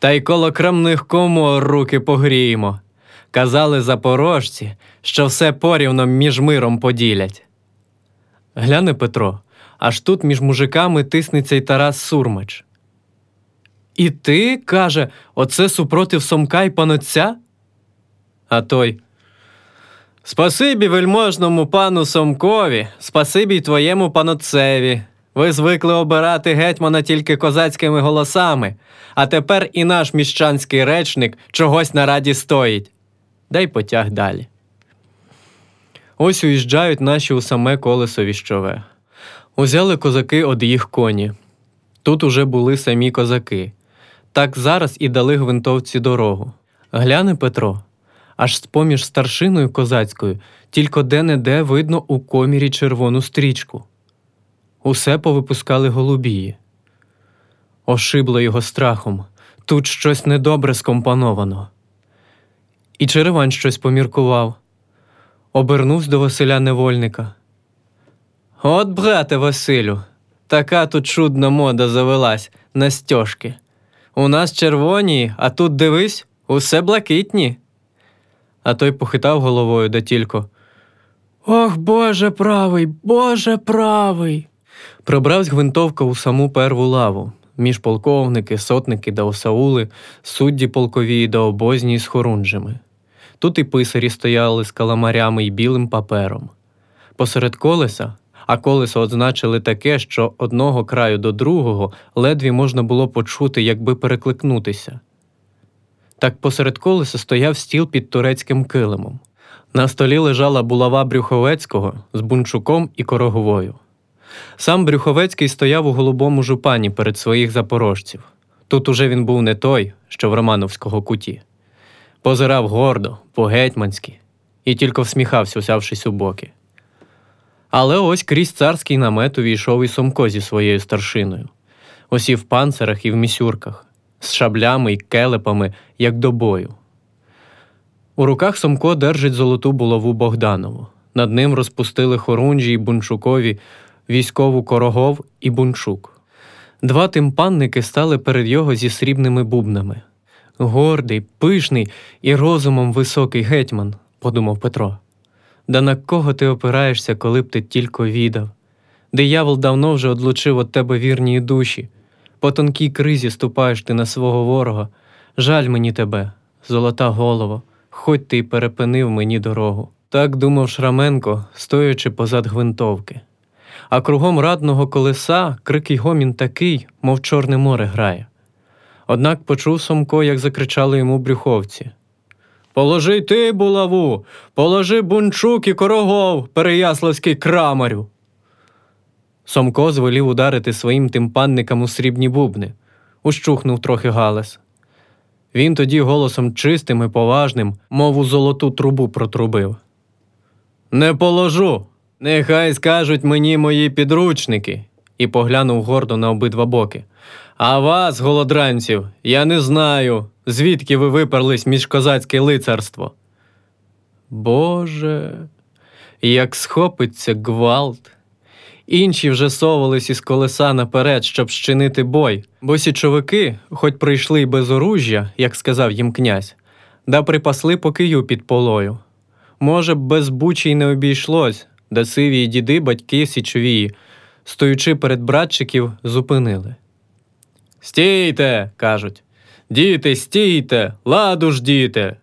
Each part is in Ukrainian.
Та й коло крамних комор руки погріємо. Казали запорожці, що все порівно між миром поділять. Гляне Петро, аж тут між мужиками тиснеться й Тарас Сурмач. І ти, каже, оце супротив Сомка й панотця? А той. Спасибі вельможному пану Сомкові, спасибі й твоєму панотцеві. Ви звикли обирати гетьмана тільки козацькими голосами, а тепер і наш міщанський речник чогось на раді стоїть. Дай потяг далі. Ось уїжджають наші у саме колесо віщове. Узяли козаки од їх коні. Тут уже були самі козаки. Так зараз і дали гвинтовці дорогу. Гляне Петро, аж з-поміж старшиною козацькою, тільки де-не-де видно у комірі червону стрічку. Усе повипускали голубії. Ошибло його страхом. Тут щось недобре скомпоновано. І Черевань щось поміркував. Обернувся до Василя невольника. От, брате Василю, така тут чудна мода завелась на стьожки. У нас червоні, а тут дивись, усе блакитні. А той похитав головою да тільки. Ох, Боже правий, Боже правий. Пробравсь гвинтовка у саму перву лаву, між полковники, сотники да осаули, судді полкові да обозні з хорунжими. Тут і писарі стояли з каламарями й білим папером. Посеред колеса, а колесо означили таке, що одного краю до другого ледві можна було почути, якби перекликнутися. Так посеред колеса стояв стіл під турецьким килимом. На столі лежала булава Брюховецького з бунчуком і короговою. Сам Брюховецький стояв у голубому жупані перед своїх запорожців. Тут уже він був не той, що в Романовського куті. Позирав гордо, по-гетьманськи, і тільки всміхався, усявшись у боки. Але ось крізь царський намет увійшов і Сомко зі своєю старшиною. Усі в панцирах і в місюрках, з шаблями й келепами, як до бою. У руках Сомко держить золоту булаву Богданову. Над ним розпустили хорунжі й бунчукові військову корогов і бунчук. Два тимпанники стали перед його зі срібними бубнами. Гордий, пишний і розумом високий гетьман, подумав Петро. Да на кого ти опираєшся, коли б ти тільки відав? Диявол давно вже одлучив від тебе вірні душі. По тонкій кризі ступаєш ти на свого ворога. Жаль мені тебе, золота голова, хоть ти й перепинив мені дорогу. Так думав Шраменко, стоячи позад гвинтовки. А кругом радного колеса крик й гомін такий, мов Чорне море грає. Однак почув Сомко, як закричали йому брюховці. Положи ти, булаву, положи бунчук і корогов, переяславський крамарю. Сомко звелів ударити своїм тимпанникам у срібні бубни, ущухнув трохи галас. Він тоді голосом чистим і поважним, мов у золоту трубу протрубив. Не положу. Нехай скажуть мені мої підручники, і поглянув гордо на обидва боки. А вас, голодранців, я не знаю, звідки ви виперлись між козацьке лицарство. Боже, як схопиться гвалт. Інші вже совались із колеса наперед, щоб щинити бой, бо січовики, хоч прийшли й без оружжя, як сказав їм князь, да припасли по кию під полою. Може, б без бучі й не обійшлось, да сиві діди, батьки січовії, стоючи перед братчиків, зупинили. Стійте, кажуть. Діти, стійте, ладу ж діти.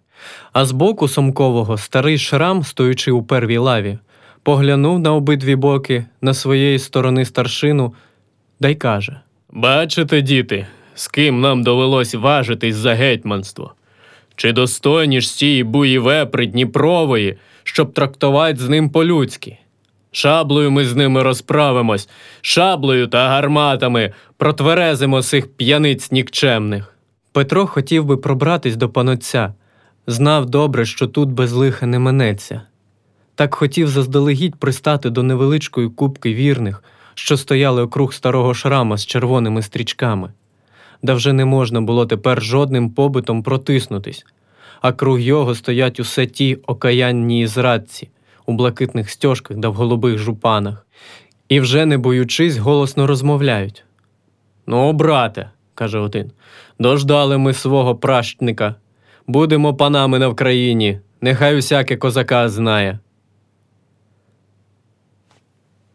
А збоку Сомкового старий шрам, стоючи у первій лаві, поглянув на обидві боки, на своєї сторони старшину, да й каже: Бачите, діти, з ким нам довелось важитись за гетьманство? Чи достойні ж цієї буєвепри Дніпрової, щоб трактувати з ним по-людськи? Шаблею ми з ними розправимось, шаблею та гарматами протверезимо цих п'яниць нікчемних. Петро хотів би пробратись до панотця, знав добре, що тут без лиха не минеться. Так хотів заздалегідь пристати до невеличкої кубки вірних, що стояли округ старого шрама з червоними стрічками, да вже не можна було тепер жодним побитом протиснутись, а круг його стоять усе ті окаянні зрадці у блакитних стяжках да в голубих жупанах, і вже не боючись, голосно розмовляють. Ну, брате, каже один. Дождали ми свого пращника. Будемо панами на Вкраїні, нехай усяке козака знає.